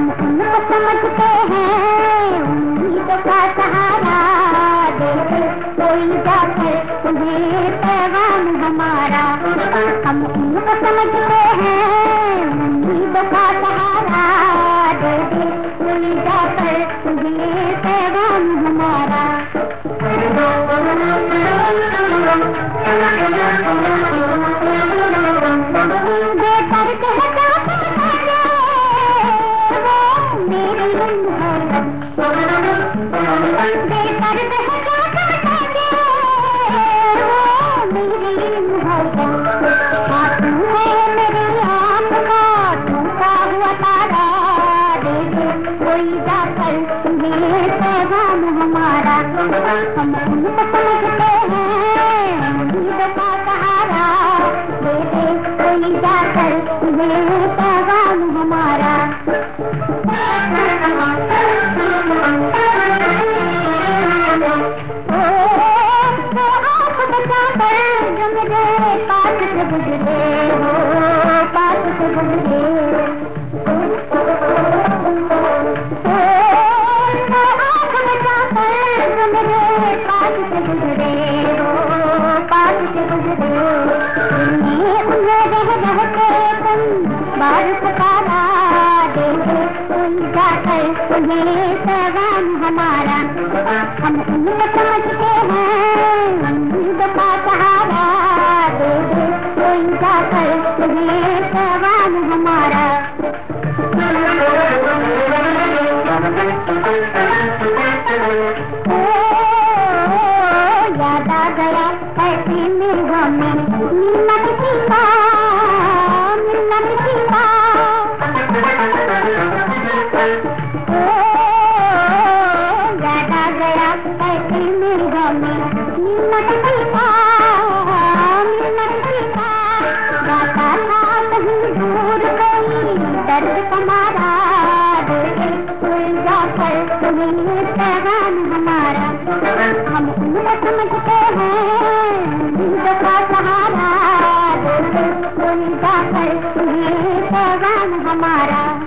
हम उनको समझते हैं। उम्मीद का सहारा दे कोई जाकर तुम्हें पैगाम हमारा। हम उनको समझते हैं। उम्मीद का सहारा दे कोई जाकर तुम्हें पैगाम हमारा। बेदर्द कोई जाकर तुम्हें पैगाम हमारा। हम उनको समझते हैं, उम्मीद का सहारा। दे दे कोई जाकर तुम्हें पैगाम हमारा। गुजरे हो, पास से गुजरे मेरे पास से गुजरे हो पास से गुजरे उन्हें उन्हें हमारा। हम समझते हैं का सहारा दे पैगाम हमारा। दर्द हमारा जाकर तुम्हें पैगाम हमारा। हम उम्र समझते हैं सहारा। जाकर तुम्हें पैगाम हमारा।